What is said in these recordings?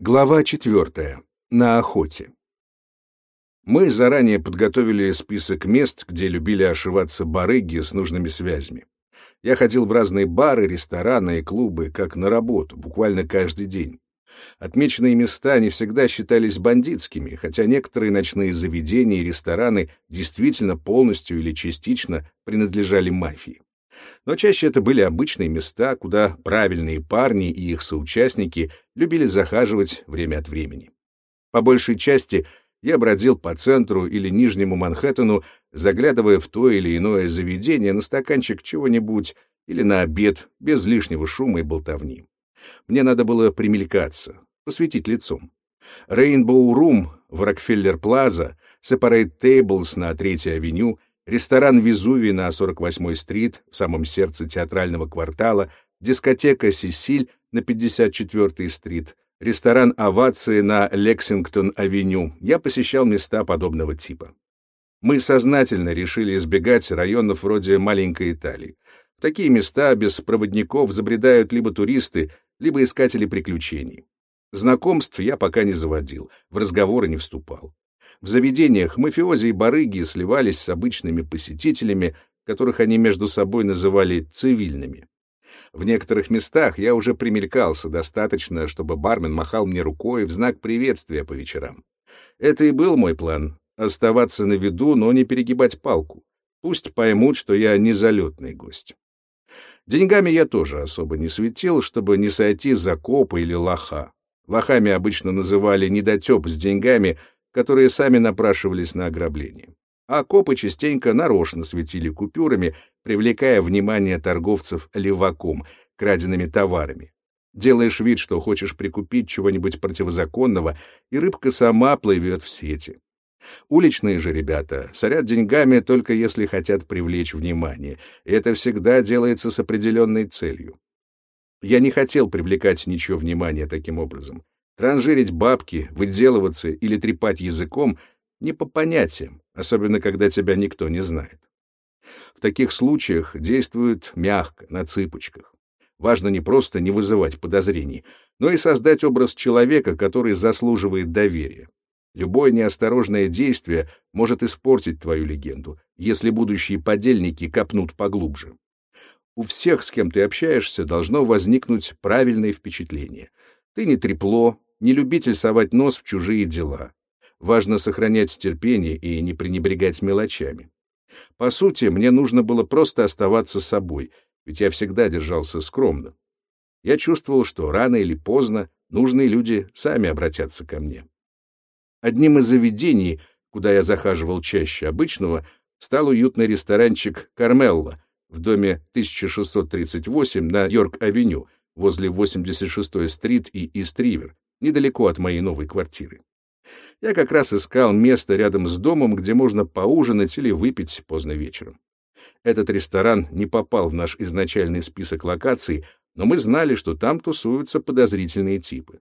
Глава четвертая. На охоте. Мы заранее подготовили список мест, где любили ошиваться барыги с нужными связями. Я ходил в разные бары, рестораны и клубы, как на работу, буквально каждый день. Отмеченные места не всегда считались бандитскими, хотя некоторые ночные заведения и рестораны действительно полностью или частично принадлежали мафии. Но чаще это были обычные места, куда правильные парни и их соучастники любили захаживать время от времени. По большей части я бродил по центру или Нижнему Манхэттену, заглядывая в то или иное заведение на стаканчик чего-нибудь или на обед, без лишнего шума и болтовни. Мне надо было примелькаться, посветить лицом. Rainbow Room в Рокфеллер-Плаза, Separate Tables на Третьей авеню ресторан «Везувий» на 48-й стрит, в самом сердце театрального квартала, дискотека «Сесиль» на 54-й стрит, ресторан «Овации» на Лексингтон-авеню. Я посещал места подобного типа. Мы сознательно решили избегать районов вроде маленькой Италии. В такие места без проводников забредают либо туристы, либо искатели приключений. Знакомств я пока не заводил, в разговоры не вступал. В заведениях мафиози и барыги сливались с обычными посетителями, которых они между собой называли цивильными. В некоторых местах я уже примелькался достаточно, чтобы бармен махал мне рукой в знак приветствия по вечерам. Это и был мой план — оставаться на виду, но не перегибать палку. Пусть поймут, что я не залетный гость. Деньгами я тоже особо не светил, чтобы не сойти за копа или лоха. Лохами обычно называли недотеп с деньгами — которые сами напрашивались на ограбление. А копы частенько нарочно светили купюрами, привлекая внимание торговцев леваком, краденными товарами. Делаешь вид, что хочешь прикупить чего-нибудь противозаконного, и рыбка сама плывет в сети. Уличные же ребята сорят деньгами только если хотят привлечь внимание, и это всегда делается с определенной целью. Я не хотел привлекать ничего внимания таким образом. Транжирить бабки, выделываться или трепать языком не по понятиям, особенно когда тебя никто не знает. В таких случаях действуют мягко, на цыпочках. Важно не просто не вызывать подозрений, но и создать образ человека, который заслуживает доверия. Любое неосторожное действие может испортить твою легенду, если будущие подельники копнут поглубже. У всех, с кем ты общаешься, должно возникнуть правильное впечатление. Ты не трепло, не любитель совать нос в чужие дела. Важно сохранять терпение и не пренебрегать мелочами. По сути, мне нужно было просто оставаться собой, ведь я всегда держался скромно. Я чувствовал, что рано или поздно нужные люди сами обратятся ко мне. Одним из заведений, куда я захаживал чаще обычного, стал уютный ресторанчик «Кармелла» в доме 1638 на Йорк-авеню возле 86-й стрит и Ист-Ривер, недалеко от моей новой квартиры. Я как раз искал место рядом с домом, где можно поужинать или выпить поздно вечером. Этот ресторан не попал в наш изначальный список локаций, но мы знали, что там тусуются подозрительные типы.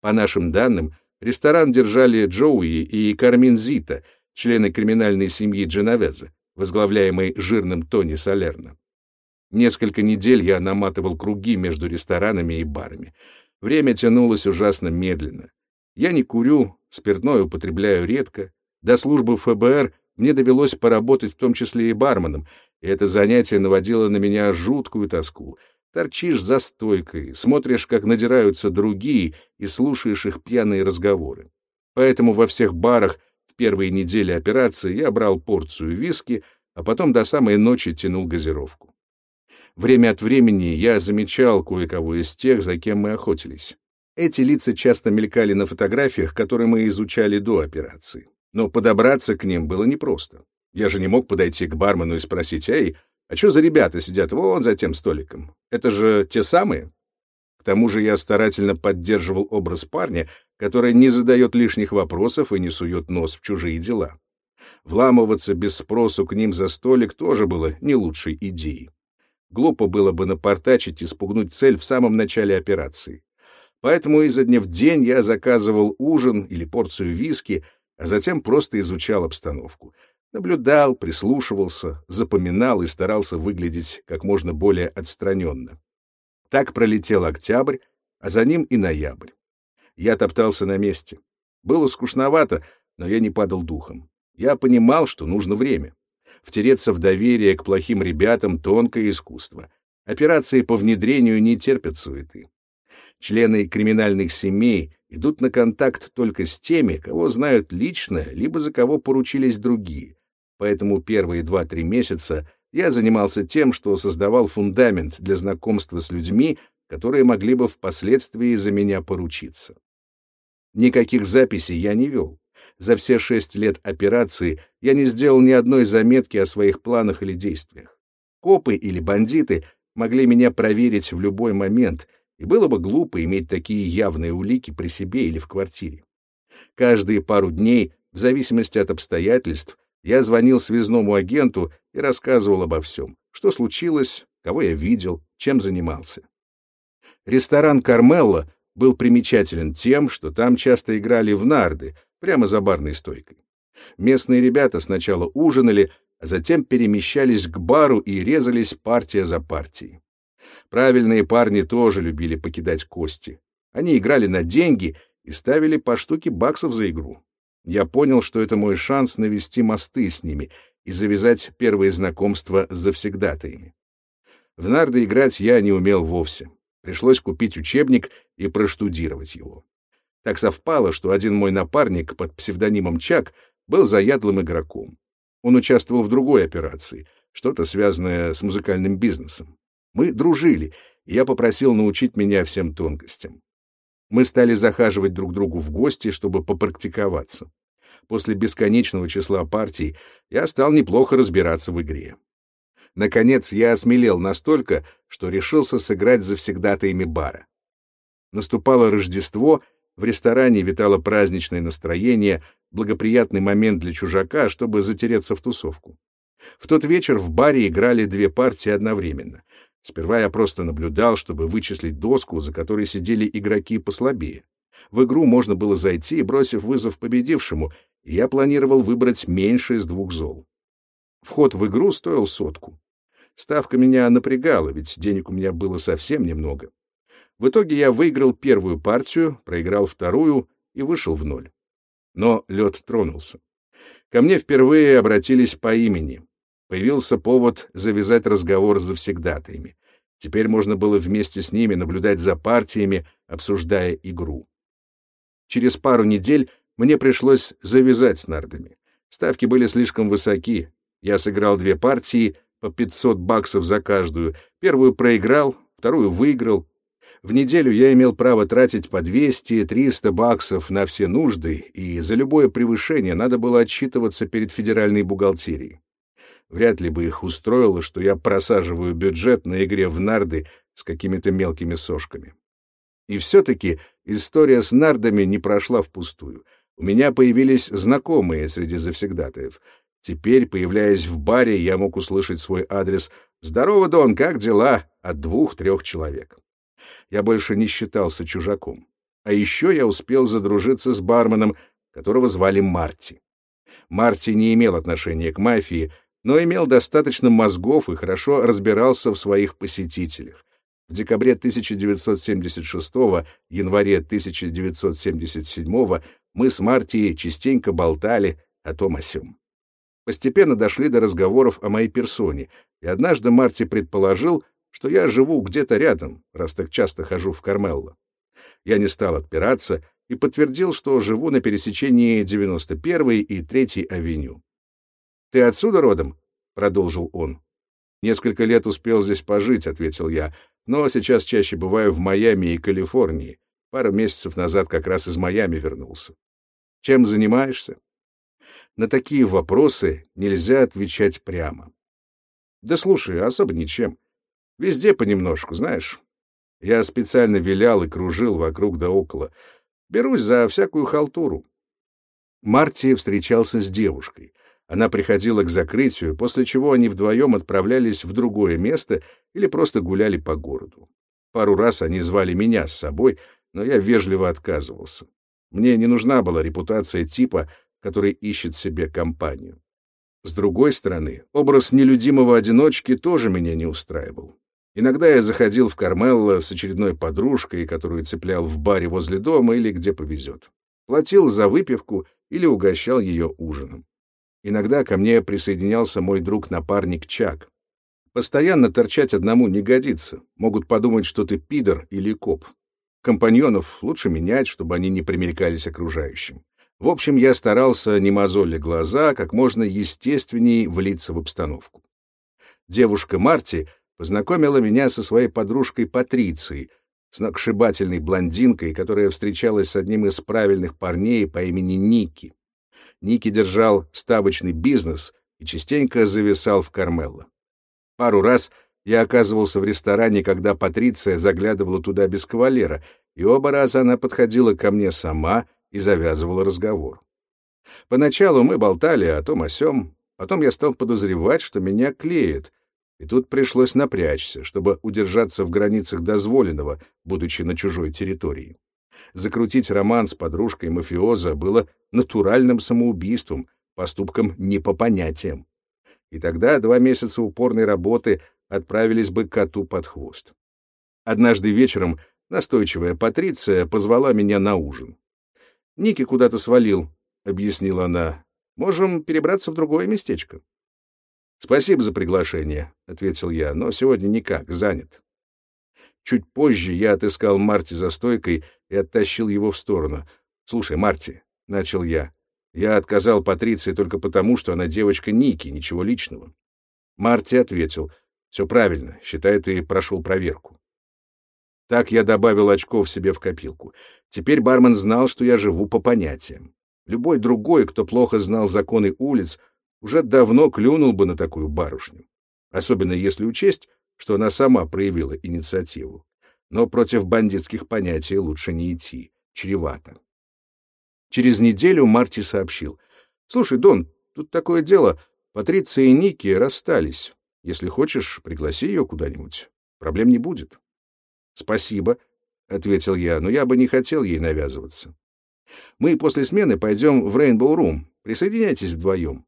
По нашим данным, ресторан держали Джоуи и Кармин Зита, члены криминальной семьи Дженовеза, возглавляемой жирным Тони Салерно. Несколько недель я наматывал круги между ресторанами и барами — Время тянулось ужасно медленно. Я не курю, спиртное употребляю редко. До службы ФБР мне довелось поработать в том числе и барменом, и это занятие наводило на меня жуткую тоску. Торчишь за стойкой, смотришь, как надираются другие, и слушаешь их пьяные разговоры. Поэтому во всех барах в первые недели операции я брал порцию виски, а потом до самой ночи тянул газировку. Время от времени я замечал кое-кого из тех, за кем мы охотились. Эти лица часто мелькали на фотографиях, которые мы изучали до операции. Но подобраться к ним было непросто. Я же не мог подойти к бармену и спросить, «Эй, а что за ребята сидят вон за тем столиком? Это же те самые?» К тому же я старательно поддерживал образ парня, который не задает лишних вопросов и не сует нос в чужие дела. Вламываться без спросу к ним за столик тоже было не лучшей идеей. Глупо было бы напортачить и спугнуть цель в самом начале операции. Поэтому изо дня в день я заказывал ужин или порцию виски, а затем просто изучал обстановку. Наблюдал, прислушивался, запоминал и старался выглядеть как можно более отстраненно. Так пролетел октябрь, а за ним и ноябрь. Я топтался на месте. Было скучновато, но я не падал духом. Я понимал, что нужно время. Втереться в доверие к плохим ребятам — тонкое искусство. Операции по внедрению не терпят суеты. Члены криминальных семей идут на контакт только с теми, кого знают лично, либо за кого поручились другие. Поэтому первые два-три месяца я занимался тем, что создавал фундамент для знакомства с людьми, которые могли бы впоследствии за меня поручиться. Никаких записей я не вел. За все шесть лет операции я не сделал ни одной заметки о своих планах или действиях. Копы или бандиты могли меня проверить в любой момент, и было бы глупо иметь такие явные улики при себе или в квартире. Каждые пару дней, в зависимости от обстоятельств, я звонил связному агенту и рассказывал обо всем, что случилось, кого я видел, чем занимался. Ресторан «Кармелла» был примечателен тем, что там часто играли в нарды, прямо за барной стойкой. Местные ребята сначала ужинали, а затем перемещались к бару и резались партия за партией. Правильные парни тоже любили покидать кости. Они играли на деньги и ставили по штуке баксов за игру. Я понял, что это мой шанс навести мосты с ними и завязать первые знакомства с завсегдатаями. В нарды играть я не умел вовсе. Пришлось купить учебник и проштудировать его. Так совпало, что один мой напарник под псевдонимом Чак был заядлым игроком. Он участвовал в другой операции, что-то связанное с музыкальным бизнесом. Мы дружили, и я попросил научить меня всем тонкостям. Мы стали захаживать друг другу в гости, чтобы попрактиковаться. После бесконечного числа партий я стал неплохо разбираться в игре. Наконец, я осмелел настолько, что решился сыграть завсегдатаями бара. Наступало Рождество, в ресторане витало праздничное настроение, благоприятный момент для чужака, чтобы затереться в тусовку. В тот вечер в баре играли две партии одновременно. Сперва я просто наблюдал, чтобы вычислить доску, за которой сидели игроки послабее. В игру можно было зайти, бросив вызов победившему, и я планировал выбрать меньше из двух зол. Вход в игру стоил сотку. Ставка меня напрягала, ведь денег у меня было совсем немного. В итоге я выиграл первую партию, проиграл вторую и вышел в ноль. Но лед тронулся. Ко мне впервые обратились по имени. Появился повод завязать разговор с завсегдатаями. Теперь можно было вместе с ними наблюдать за партиями, обсуждая игру. Через пару недель мне пришлось завязать с нардами. Ставки были слишком высоки. Я сыграл две партии по 500 баксов за каждую. Первую проиграл, вторую выиграл, в неделю я имел право тратить по 200-300 баксов на все нужды, и за любое превышение надо было отчитываться перед федеральной бухгалтерией. Вряд ли бы их устроило, что я просаживаю бюджет на игре в нарды с какими-то мелкими сошками. И все-таки история с нардами не прошла впустую. У меня появились знакомые среди завсегдатаев. Теперь, появляясь в баре, я мог услышать свой адрес «Здорово, Дон, как дела?» от двух-трех человек я больше не считался чужаком. А еще я успел задружиться с барменом, которого звали Марти. Марти не имел отношения к мафии, но имел достаточно мозгов и хорошо разбирался в своих посетителях. В декабре 1976 январе 1977 мы с Марти частенько болтали о том о сём. Постепенно дошли до разговоров о моей персоне, и однажды Марти предположил, что я живу где-то рядом, раз так часто хожу в Кармелло. Я не стал отпираться и подтвердил, что живу на пересечении 91-й и 3-й авеню. «Ты отсюда родом?» — продолжил он. «Несколько лет успел здесь пожить», — ответил я, «но сейчас чаще бываю в Майами и Калифорнии. Пару месяцев назад как раз из Майами вернулся. Чем занимаешься?» На такие вопросы нельзя отвечать прямо. «Да слушай, особо ничем. Везде понемножку, знаешь. Я специально вилял и кружил вокруг да около. Берусь за всякую халтуру. Марти встречался с девушкой. Она приходила к закрытию, после чего они вдвоем отправлялись в другое место или просто гуляли по городу. Пару раз они звали меня с собой, но я вежливо отказывался. Мне не нужна была репутация типа, который ищет себе компанию. С другой стороны, образ нелюдимого одиночки тоже меня не устраивал. Иногда я заходил в Кармелло с очередной подружкой, которую цеплял в баре возле дома или где повезет. Платил за выпивку или угощал ее ужином. Иногда ко мне присоединялся мой друг-напарник Чак. Постоянно торчать одному не годится. Могут подумать, что ты пидор или коп. Компаньонов лучше менять, чтобы они не примелькались окружающим. В общем, я старался, не мозоли глаза, как можно естественнее влиться в обстановку. Девушка Марти познакомила меня со своей подружкой Патрицией, сногсшибательной блондинкой, которая встречалась с одним из правильных парней по имени Ники. Ники держал ставочный бизнес и частенько зависал в Кармелло. Пару раз я оказывался в ресторане, когда Патриция заглядывала туда без кавалера, и оба раза она подходила ко мне сама и завязывала разговор. Поначалу мы болтали о том о сём, потом я стал подозревать, что меня клеят, и тут пришлось напрячься, чтобы удержаться в границах дозволенного, будучи на чужой территории. Закрутить роман с подружкой мафиоза было натуральным самоубийством, поступком не по понятиям. И тогда два месяца упорной работы отправились бы коту под хвост. Однажды вечером настойчивая Патриция позвала меня на ужин. «Ники куда-то свалил», — объяснила она. «Можем перебраться в другое местечко». «Спасибо за приглашение», — ответил я, — «но сегодня никак, занят». Чуть позже я отыскал Марти за стойкой и оттащил его в сторону. «Слушай, Марти», — начал я, — «я отказал Патриции только потому, что она девочка Ники, ничего личного». Марти ответил, «Все правильно, считай, ты прошел проверку». Так я добавил очков себе в копилку. Теперь бармен знал, что я живу по понятиям. Любой другой, кто плохо знал законы улиц, уже давно клюнул бы на такую барышню. Особенно если учесть, что она сама проявила инициативу. Но против бандитских понятий лучше не идти. Чревато. Через неделю Марти сообщил. «Слушай, Дон, тут такое дело. Патриция и Ники расстались. Если хочешь, пригласи ее куда-нибудь. Проблем не будет». «Спасибо», — ответил я, — «но я бы не хотел ей навязываться. Мы после смены пойдем в Рейнбоу Рум. Присоединяйтесь вдвоем.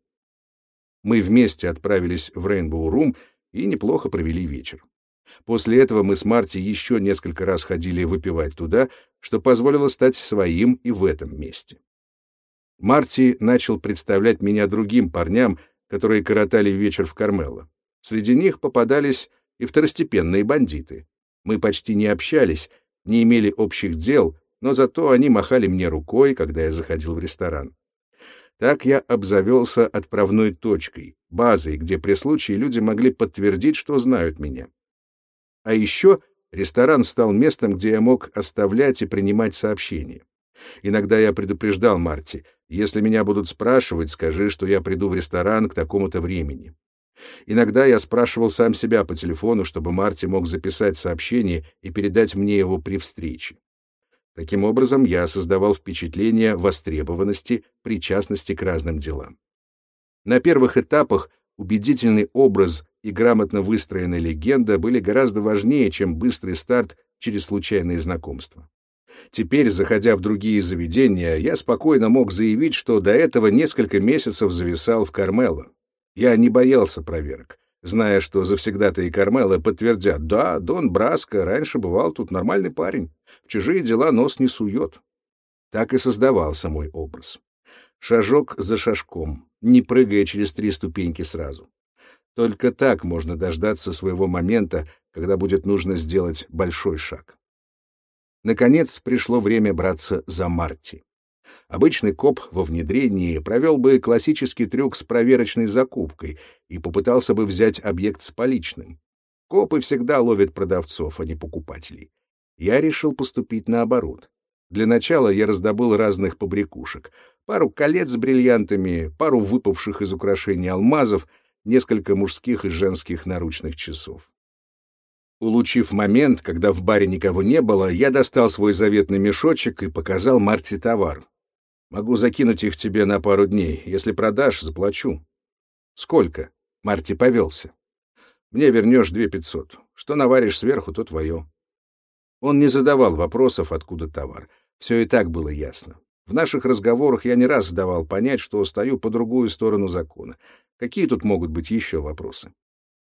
Мы вместе отправились в Рейнбоу Рум и неплохо провели вечер. После этого мы с Марти еще несколько раз ходили выпивать туда, что позволило стать своим и в этом месте. Марти начал представлять меня другим парням, которые коротали вечер в Кармелло. Среди них попадались и второстепенные бандиты. Мы почти не общались, не имели общих дел, но зато они махали мне рукой, когда я заходил в ресторан. Так я обзавелся отправной точкой, базой, где при случае люди могли подтвердить, что знают меня. А еще ресторан стал местом, где я мог оставлять и принимать сообщения. Иногда я предупреждал Марти, если меня будут спрашивать, скажи, что я приду в ресторан к такому-то времени. Иногда я спрашивал сам себя по телефону, чтобы Марти мог записать сообщение и передать мне его при встрече. Таким образом, я создавал впечатление востребованности, причастности к разным делам. На первых этапах убедительный образ и грамотно выстроенная легенда были гораздо важнее, чем быстрый старт через случайные знакомства. Теперь, заходя в другие заведения, я спокойно мог заявить, что до этого несколько месяцев зависал в Кармело. Я не боялся проверок зная, что завсегда-то и Кармела подтвердят, да, Дон Браско раньше бывал тут нормальный парень, в чужие дела нос не сует. Так и создавался мой образ. Шажок за шажком, не прыгая через три ступеньки сразу. Только так можно дождаться своего момента, когда будет нужно сделать большой шаг. Наконец пришло время браться за Марти. Обычный коп во внедрении провел бы классический трюк с проверочной закупкой и попытался бы взять объект с поличным. Копы всегда ловят продавцов, а не покупателей. Я решил поступить наоборот. Для начала я раздобыл разных побрякушек. Пару колец с бриллиантами, пару выпавших из украшений алмазов, несколько мужских и женских наручных часов. Улучив момент, когда в баре никого не было, я достал свой заветный мешочек и показал Марте товар. Могу закинуть их тебе на пару дней. Если продашь, заплачу. Сколько? Марти повелся. Мне вернешь две пятьсот. Что наваришь сверху, то твое. Он не задавал вопросов, откуда товар. Все и так было ясно. В наших разговорах я не раз давал понять, что стою по другую сторону закона. Какие тут могут быть еще вопросы?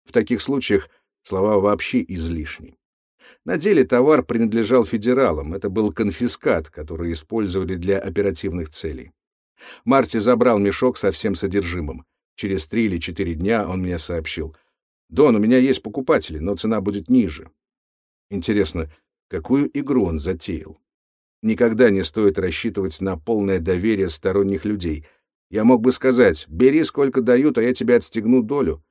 В таких случаях Слова вообще излишни. На деле товар принадлежал федералам, это был конфискат, который использовали для оперативных целей. Марти забрал мешок со всем содержимым. Через три или четыре дня он мне сообщил. «Дон, у меня есть покупатели, но цена будет ниже». Интересно, какую игру он затеял? Никогда не стоит рассчитывать на полное доверие сторонних людей. Я мог бы сказать, бери сколько дают, а я тебе отстегну долю.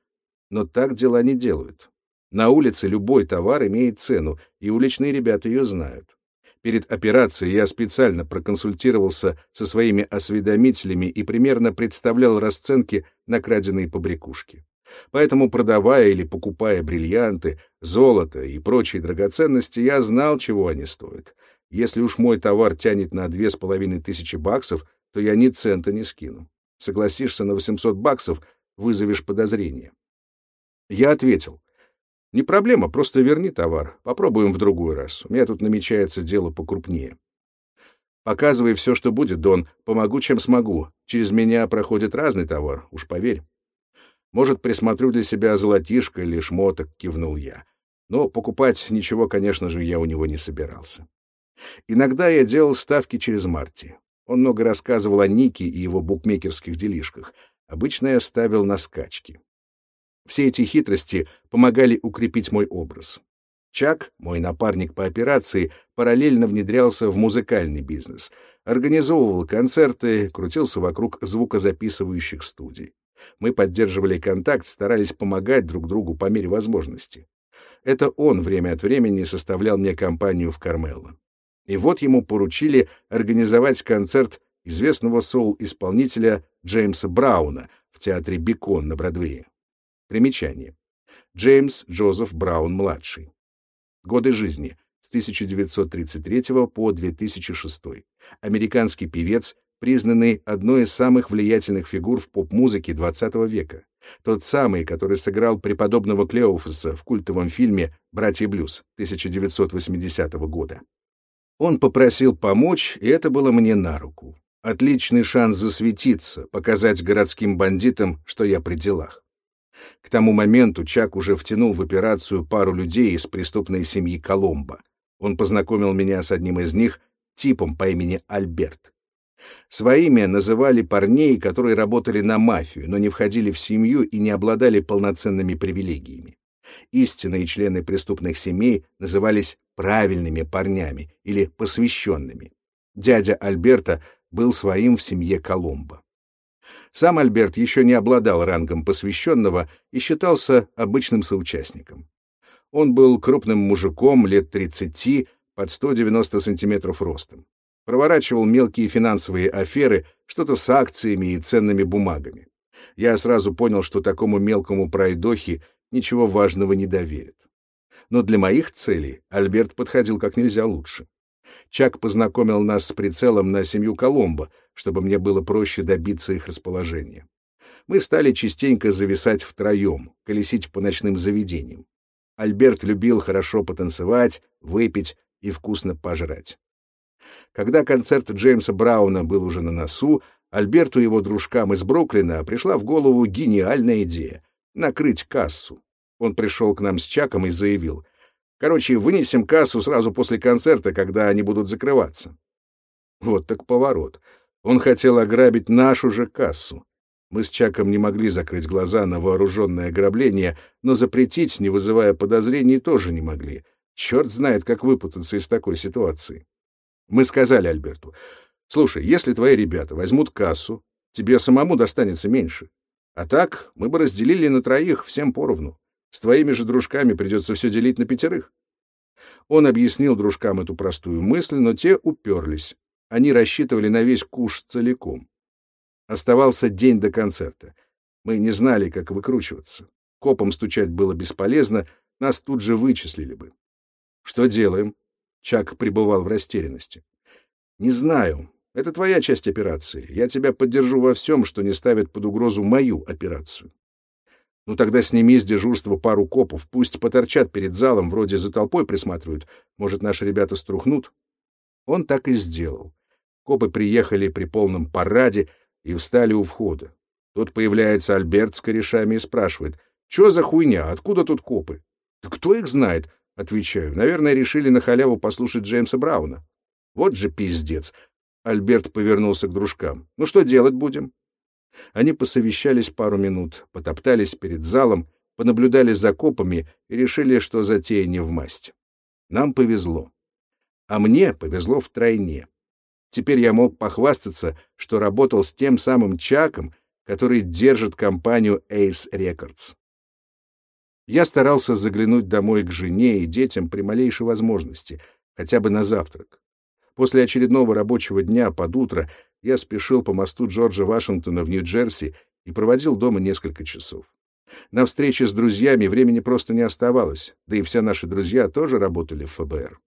Но так дела не делают. На улице любой товар имеет цену, и уличные ребята ее знают. Перед операцией я специально проконсультировался со своими осведомителями и примерно представлял расценки на краденые побрякушки. Поэтому, продавая или покупая бриллианты, золото и прочие драгоценности, я знал, чего они стоят. Если уж мой товар тянет на две с половиной тысячи баксов, то я ни цента не скину. Согласишься на 800 баксов, вызовешь подозрение. Я ответил, не проблема, просто верни товар. Попробуем в другой раз. У меня тут намечается дело покрупнее. Показывай все, что будет, Дон. Помогу, чем смогу. Через меня проходит разный товар, уж поверь. Может, присмотрю для себя золотишко или шмоток, кивнул я. Но покупать ничего, конечно же, я у него не собирался. Иногда я делал ставки через Марти. Он много рассказывал о Нике и его букмекерских делишках. Обычно я ставил на скачки. Все эти хитрости помогали укрепить мой образ. Чак, мой напарник по операции, параллельно внедрялся в музыкальный бизнес, организовывал концерты, крутился вокруг звукозаписывающих студий. Мы поддерживали контакт, старались помогать друг другу по мере возможности. Это он время от времени составлял мне компанию в Кармелло. И вот ему поручили организовать концерт известного соул-исполнителя Джеймса Брауна в театре Бекон на Бродвее. Примечание. Джеймс Джозеф Браун-младший. Годы жизни с 1933 по 2006. Американский певец, признанный одной из самых влиятельных фигур в поп-музыке XX века. Тот самый, который сыграл преподобного Клеофаса в культовом фильме «Братья Блюз» 1980 года. Он попросил помочь, и это было мне на руку. Отличный шанс засветиться, показать городским бандитам, что я при делах. К тому моменту Чак уже втянул в операцию пару людей из преступной семьи Коломбо. Он познакомил меня с одним из них, типом по имени Альберт. Своими называли парней, которые работали на мафию, но не входили в семью и не обладали полноценными привилегиями. Истинные члены преступных семей назывались правильными парнями или посвященными. Дядя Альберта был своим в семье Коломбо. Сам Альберт еще не обладал рангом посвященного и считался обычным соучастником. Он был крупным мужиком лет 30, под 190 сантиметров ростом. Проворачивал мелкие финансовые аферы, что-то с акциями и ценными бумагами. Я сразу понял, что такому мелкому пройдохе ничего важного не доверят. Но для моих целей Альберт подходил как нельзя лучше. Чак познакомил нас с прицелом на семью Коломбо, чтобы мне было проще добиться их расположения. Мы стали частенько зависать втроем, колесить по ночным заведениям. Альберт любил хорошо потанцевать, выпить и вкусно пожрать. Когда концерт Джеймса Брауна был уже на носу, Альберту и его дружкам из Бруклина пришла в голову гениальная идея — накрыть кассу. Он пришел к нам с Чаком и заявил, Короче, вынесем кассу сразу после концерта, когда они будут закрываться. Вот так поворот. Он хотел ограбить нашу же кассу. Мы с Чаком не могли закрыть глаза на вооруженное ограбление, но запретить, не вызывая подозрений, тоже не могли. Черт знает, как выпутаться из такой ситуации. Мы сказали Альберту, слушай, если твои ребята возьмут кассу, тебе самому достанется меньше. А так мы бы разделили на троих всем поровну. С твоими же дружками придется все делить на пятерых. Он объяснил дружкам эту простую мысль, но те уперлись. Они рассчитывали на весь куш целиком. Оставался день до концерта. Мы не знали, как выкручиваться. Копом стучать было бесполезно, нас тут же вычислили бы. Что делаем? Чак пребывал в растерянности. Не знаю. Это твоя часть операции. Я тебя поддержу во всем, что не ставит под угрозу мою операцию. Ну тогда сними с дежурства пару копов, пусть поторчат перед залом, вроде за толпой присматривают. Может, наши ребята струхнут? Он так и сделал. Копы приехали при полном параде и встали у входа. Тут появляется Альберт с корешами и спрашивает, «Чё за хуйня? Откуда тут копы?» Да кто их знает? Отвечаю. Наверное, решили на халяву послушать Джеймса Брауна. Вот же пиздец. Альберт повернулся к дружкам. Ну что делать будем? Они посовещались пару минут, потоптались перед залом, понаблюдали за копами и решили, что затея не в масть. Нам повезло. А мне повезло втройне. Теперь я мог похвастаться, что работал с тем самым Чаком, который держит компанию Ace Records. Я старался заглянуть домой к жене и детям при малейшей возможности, хотя бы на завтрак. После очередного рабочего дня под утро я спешил по мосту Джорджа Вашингтона в Нью-Джерси и проводил дома несколько часов. На встрече с друзьями времени просто не оставалось, да и все наши друзья тоже работали в ФБР.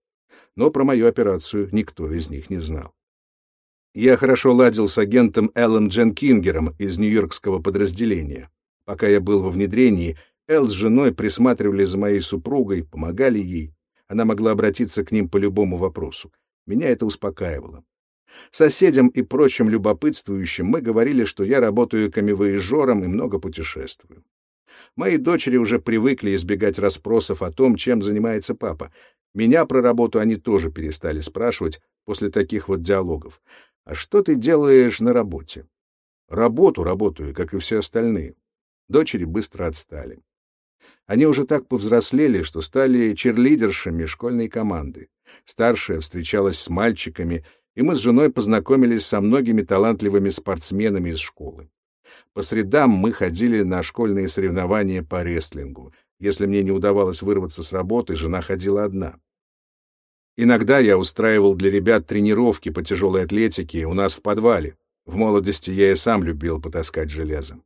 Но про мою операцию никто из них не знал. Я хорошо ладил с агентом Эллом Дженкингером из нью-йоркского подразделения. Пока я был во внедрении, Эл с женой присматривали за моей супругой, помогали ей. Она могла обратиться к ним по любому вопросу. Меня это успокаивало. Соседям и прочим любопытствующим мы говорили, что я работаю камевоежором и много путешествую. Мои дочери уже привыкли избегать расспросов о том, чем занимается папа. Меня про работу они тоже перестали спрашивать после таких вот диалогов. «А что ты делаешь на работе?» «Работу работаю, как и все остальные». Дочери быстро отстали. Они уже так повзрослели, что стали черлидершами школьной команды. Старшая встречалась с мальчиками, и мы с женой познакомились со многими талантливыми спортсменами из школы. По средам мы ходили на школьные соревнования по рестлингу. Если мне не удавалось вырваться с работы, жена ходила одна. Иногда я устраивал для ребят тренировки по тяжелой атлетике у нас в подвале. В молодости я и сам любил потаскать железо.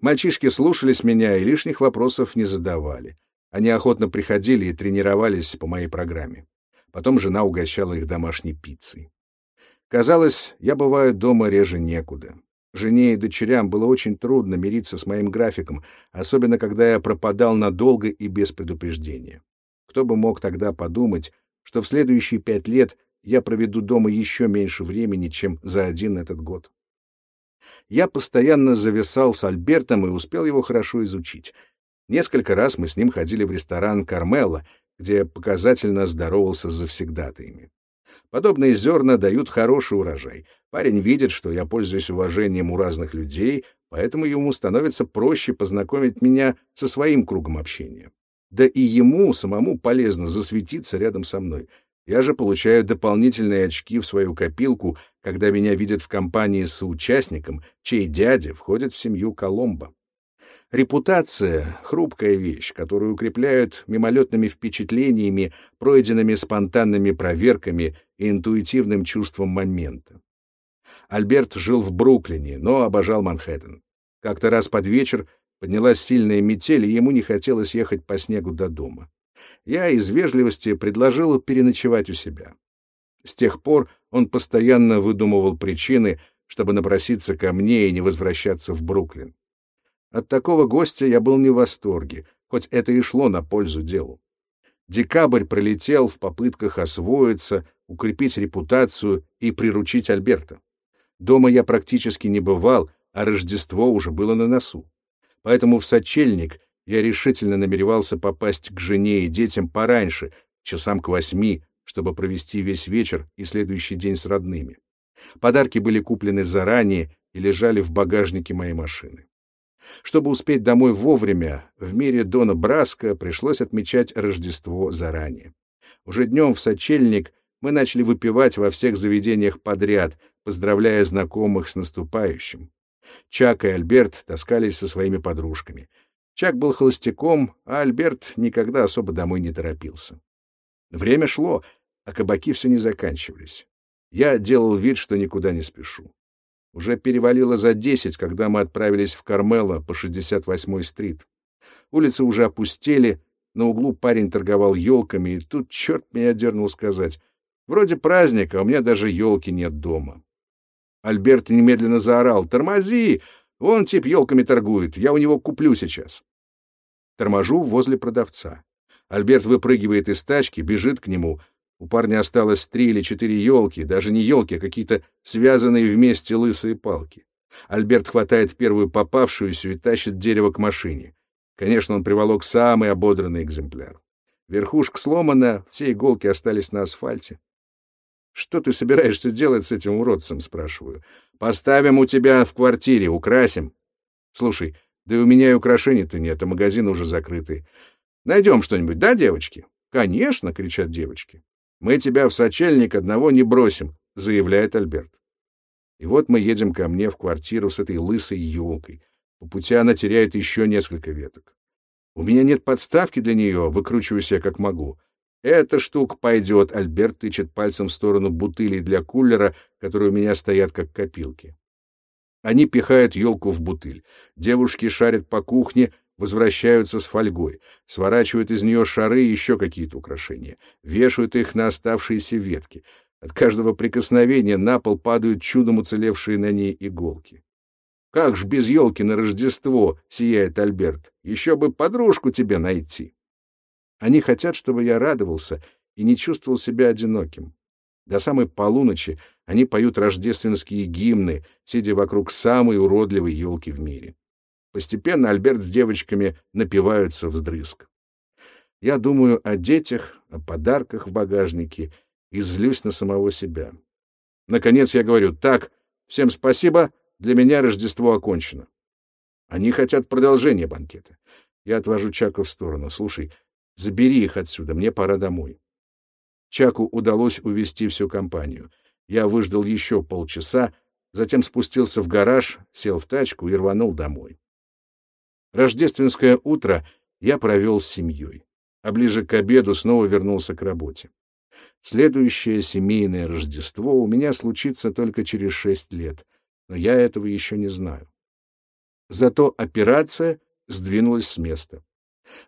Мальчишки слушались меня и лишних вопросов не задавали. Они охотно приходили и тренировались по моей программе. Потом жена угощала их домашней пиццей. Казалось, я бываю дома реже некуда. Жене и дочерям было очень трудно мириться с моим графиком, особенно когда я пропадал надолго и без предупреждения. Кто бы мог тогда подумать, что в следующие пять лет я проведу дома еще меньше времени, чем за один этот год. Я постоянно зависал с Альбертом и успел его хорошо изучить. Несколько раз мы с ним ходили в ресторан «Кармелла», где я показательно здоровался с завсегдатаями. Подобные зерна дают хороший урожай. Парень видит, что я пользуюсь уважением у разных людей, поэтому ему становится проще познакомить меня со своим кругом общения. Да и ему самому полезно засветиться рядом со мной. Я же получаю дополнительные очки в свою копилку, когда меня видят в компании с соучастником, чей дядя входит в семью Коломбо. Репутация — хрупкая вещь, которую укрепляют мимолетными впечатлениями, пройденными спонтанными проверками и интуитивным чувством момента. Альберт жил в Бруклине, но обожал Манхэттен. Как-то раз под вечер поднялась сильная метель, и ему не хотелось ехать по снегу до дома. Я из вежливости предложил переночевать у себя. С тех пор он постоянно выдумывал причины, чтобы напроситься ко мне и не возвращаться в Бруклин. От такого гостя я был не в восторге, хоть это и шло на пользу делу. Декабрь пролетел в попытках освоиться, укрепить репутацию и приручить Альберта. Дома я практически не бывал, а Рождество уже было на носу. Поэтому в сочельник я решительно намеревался попасть к жене и детям пораньше, часам к восьми, чтобы провести весь вечер и следующий день с родными. Подарки были куплены заранее и лежали в багажнике моей машины. Чтобы успеть домой вовремя, в мире Дона Браска пришлось отмечать Рождество заранее. Уже днем в сочельник мы начали выпивать во всех заведениях подряд, поздравляя знакомых с наступающим. Чак и Альберт таскались со своими подружками. Чак был холостяком, а Альберт никогда особо домой не торопился. Время шло, а кабаки все не заканчивались. Я делал вид, что никуда не спешу. Уже перевалило за десять, когда мы отправились в Кармело по 68-й стрит. Улицы уже опустели, на углу парень торговал елками, и тут черт меня дернул сказать. Вроде праздника, а у меня даже елки нет дома. Альберт немедленно заорал. «Тормози! Вон тип елками торгует, я у него куплю сейчас». Торможу возле продавца. Альберт выпрыгивает из тачки, бежит к нему, у парня осталось три или четыре елки, даже не елки, а какие-то связанные вместе лысые палки. Альберт хватает первую попавшуюся и тащит дерево к машине. Конечно, он приволок самый ободранный экземпляр. Верхушка сломана, все иголки остались на асфальте. Что ты собираешься делать с этим уродцем, спрашиваю. Поставим у тебя в квартире, украсим. Слушай, да и у меня и украшений-то нет, а магазин уже закрытый. Найдем что-нибудь, да, девочки? Конечно, кричат девочки. Мы тебя в сочельник одного не бросим, заявляет Альберт. И вот мы едем ко мне в квартиру с этой лысой елкой. По пути она теряет еще несколько веток. У меня нет подставки для нее, выкручиваюсь я как могу. Эта штука пойдет, Альберт тычет пальцем в сторону бутылей для кулера, которые у меня стоят как копилки. Они пихают елку в бутыль. Девушки шарят по кухне, возвращаются с фольгой, сворачивают из нее шары и еще какие-то украшения, вешают их на оставшиеся ветки. От каждого прикосновения на пол падают чудом уцелевшие на ней иголки. «Как ж без елки на Рождество!» — сияет Альберт. «Еще бы подружку тебе найти!» Они хотят, чтобы я радовался и не чувствовал себя одиноким. До самой полуночи они поют рождественские гимны, сидя вокруг самой уродливой елки в мире. Постепенно Альберт с девочками напиваются вздрызг. Я думаю о детях, о подарках в багажнике и злюсь на самого себя. Наконец я говорю, так, всем спасибо, для меня Рождество окончено. Они хотят продолжения банкета. Я отвожу Чака в сторону. Слушай, забери их отсюда, мне пора домой. Чаку удалось увести всю компанию. Я выждал еще полчаса, затем спустился в гараж, сел в тачку и рванул домой. Рождественское утро я провел с семьей, а ближе к обеду снова вернулся к работе. Следующее семейное Рождество у меня случится только через шесть лет, но я этого еще не знаю. Зато операция сдвинулась с места.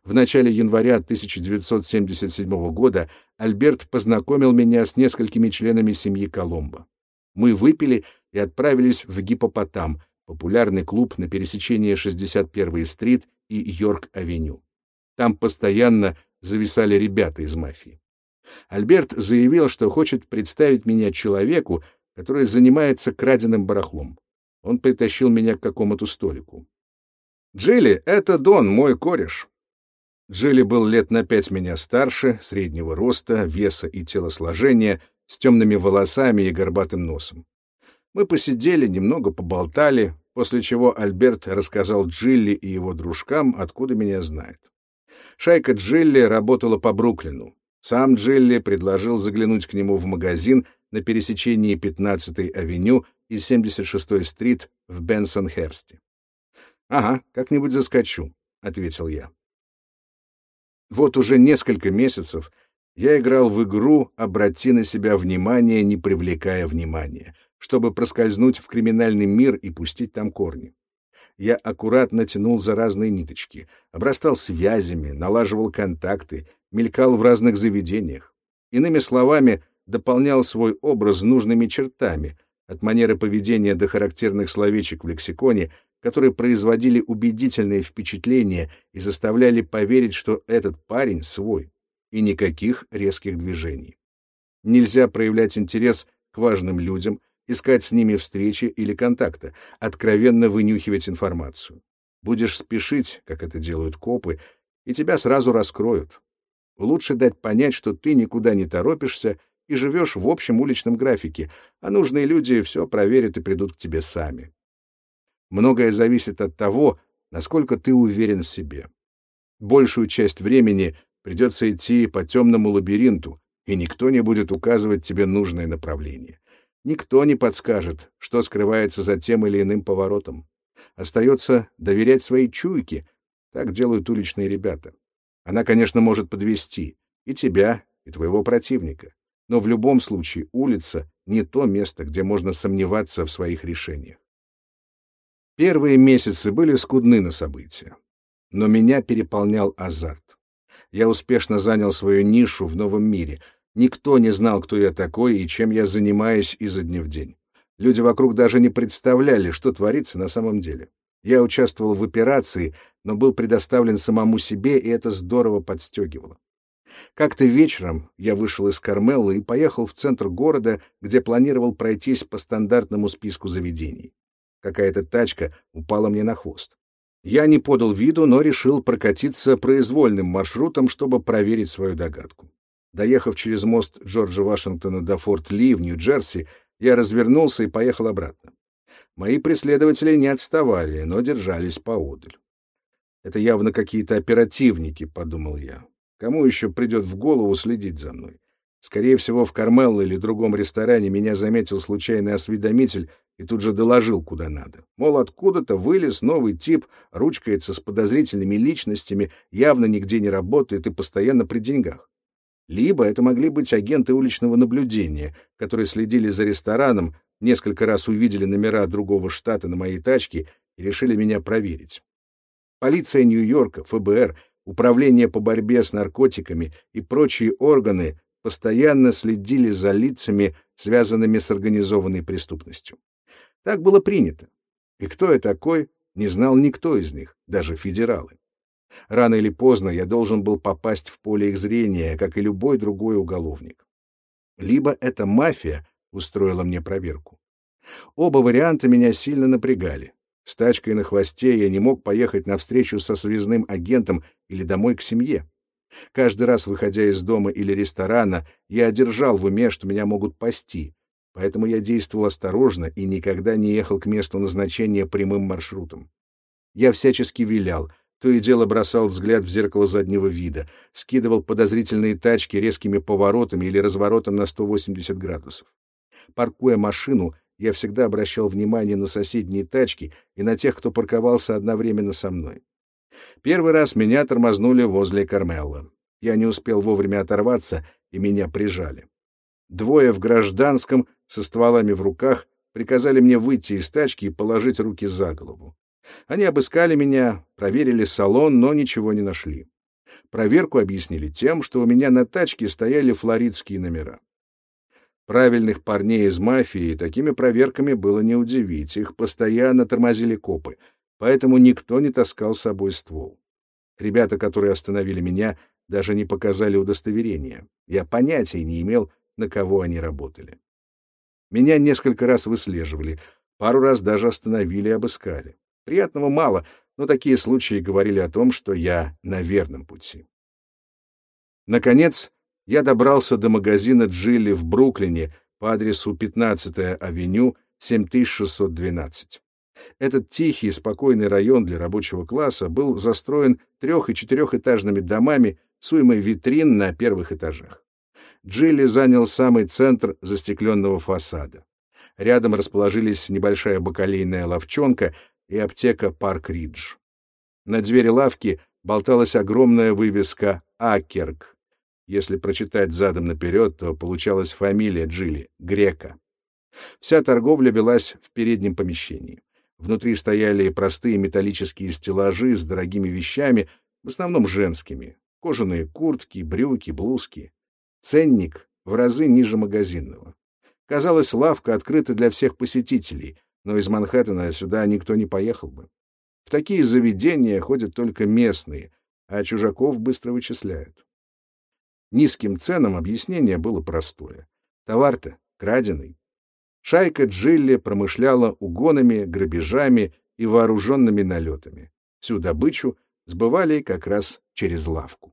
В начале января 1977 года Альберт познакомил меня с несколькими членами семьи Коломбо. Мы выпили и отправились в Гипопотам, популярный клуб на пересечении 61-й стрит и Йорк-авеню. Там постоянно зависали ребята из мафии. Альберт заявил, что хочет представить меня человеку, который занимается краденым барахлом. Он притащил меня к какому-то столику. «Джилли, это Дон, мой кореш». Джилли был лет на пять меня старше, среднего роста, веса и телосложения, с темными волосами и горбатым носом. Мы посидели, немного поболтали, после чего Альберт рассказал Джилли и его дружкам, откуда меня знает. Шайка Джилли работала по Бруклину. Сам Джилли предложил заглянуть к нему в магазин на пересечении 15-й авеню и 76-й стрит в Бенсон-Херсте. «Ага, как-нибудь заскочу», — ответил я. Вот уже несколько месяцев я играл в игру «Обрати на себя внимание, не привлекая внимания», чтобы проскользнуть в криминальный мир и пустить там корни. Я аккуратно тянул за разные ниточки, обрастал связями, налаживал контакты, мелькал в разных заведениях. Иными словами, дополнял свой образ нужными чертами, от манеры поведения до характерных словечек в лексиконе, которые производили убедительное впечатление и заставляли поверить, что этот парень свой, и никаких резких движений. Нельзя проявлять интерес к важным людям, искать с ними встречи или контакта, откровенно вынюхивать информацию. Будешь спешить, как это делают копы, и тебя сразу раскроют. Лучше дать понять, что ты никуда не торопишься и живешь в общем уличном графике, а нужные люди все проверят и придут к тебе сами. Многое зависит от того, насколько ты уверен в себе. Большую часть времени придется идти по темному лабиринту, и никто не будет указывать тебе нужное направление. Никто не подскажет, что скрывается за тем или иным поворотом. Остается доверять своей чуйке. Так делают уличные ребята. Она, конечно, может подвести и тебя, и твоего противника. Но в любом случае улица — не то место, где можно сомневаться в своих решениях. Первые месяцы были скудны на события. Но меня переполнял азарт. Я успешно занял свою нишу в новом мире — Никто не знал, кто я такой и чем я занимаюсь изо дня в день. Люди вокруг даже не представляли, что творится на самом деле. Я участвовал в операции, но был предоставлен самому себе, и это здорово подстегивало. Как-то вечером я вышел из Кармеллы и поехал в центр города, где планировал пройтись по стандартному списку заведений. Какая-то тачка упала мне на хвост. Я не подал виду, но решил прокатиться произвольным маршрутом, чтобы проверить свою догадку. Доехав через мост Джорджа Вашингтона до Форт Ли в Нью-Джерси, я развернулся и поехал обратно. Мои преследователи не отставали, но держались поодаль. Это явно какие-то оперативники, — подумал я. Кому еще придет в голову следить за мной? Скорее всего, в Кармелло или другом ресторане меня заметил случайный осведомитель и тут же доложил куда надо. Мол, откуда-то вылез новый тип, ручкается с подозрительными личностями, явно нигде не работает и постоянно при деньгах. Либо это могли быть агенты уличного наблюдения, которые следили за рестораном, несколько раз увидели номера другого штата на моей тачке и решили меня проверить. Полиция Нью-Йорка, ФБР, Управление по борьбе с наркотиками и прочие органы постоянно следили за лицами, связанными с организованной преступностью. Так было принято. И кто я такой, не знал никто из них, даже федералы. Рано или поздно я должен был попасть в поле их зрения, как и любой другой уголовник. Либо эта мафия устроила мне проверку. Оба варианта меня сильно напрягали. С тачкой на хвосте я не мог поехать на встречу со связным агентом или домой к семье. Каждый раз, выходя из дома или ресторана, я одержал в уме, что меня могут пасти, поэтому я действовал осторожно и никогда не ехал к месту назначения прямым маршрутом. Я всячески вилял, то и дело бросал взгляд в зеркало заднего вида, скидывал подозрительные тачки резкими поворотами или разворотом на 180 градусов. Паркуя машину, я всегда обращал внимание на соседние тачки и на тех, кто парковался одновременно со мной. Первый раз меня тормознули возле Кармелла. Я не успел вовремя оторваться, и меня прижали. Двое в гражданском, со стволами в руках, приказали мне выйти из тачки и положить руки за голову. Они обыскали меня, проверили салон, но ничего не нашли. Проверку объяснили тем, что у меня на тачке стояли флоридские номера. Правильных парней из мафии такими проверками было не удивить, их постоянно тормозили копы — поэтому никто не таскал с собой ствол. Ребята, которые остановили меня, даже не показали удостоверения. Я понятия не имел, на кого они работали. Меня несколько раз выслеживали, пару раз даже остановили и обыскали. Приятного мало, но такие случаи говорили о том, что я на верном пути. Наконец, я добрался до магазина Джилли в Бруклине по адресу 15-я авеню, 7612. Этот тихий и спокойный район для рабочего класса был застроен трех- и четырехэтажными домами с уймой витрин на первых этажах. Джилли занял самый центр застекленного фасада. Рядом расположились небольшая бакалейная ловчонка и аптека «Парк Ридж». На двери лавки болталась огромная вывеска «Акерг». Если прочитать задом наперед, то получалась фамилия Джилли — Грека. Вся торговля велась в переднем помещении. Внутри стояли простые металлические стеллажи с дорогими вещами, в основном женскими. Кожаные куртки, брюки, блузки. Ценник в разы ниже магазинного. Казалось, лавка открыта для всех посетителей, но из Манхэттена сюда никто не поехал бы. В такие заведения ходят только местные, а чужаков быстро вычисляют. Низким ценам объяснение было простое. Товар-то краденый. Шайка Джилли промышляла угонами, грабежами и вооруженными налетами. Всю добычу сбывали как раз через лавку.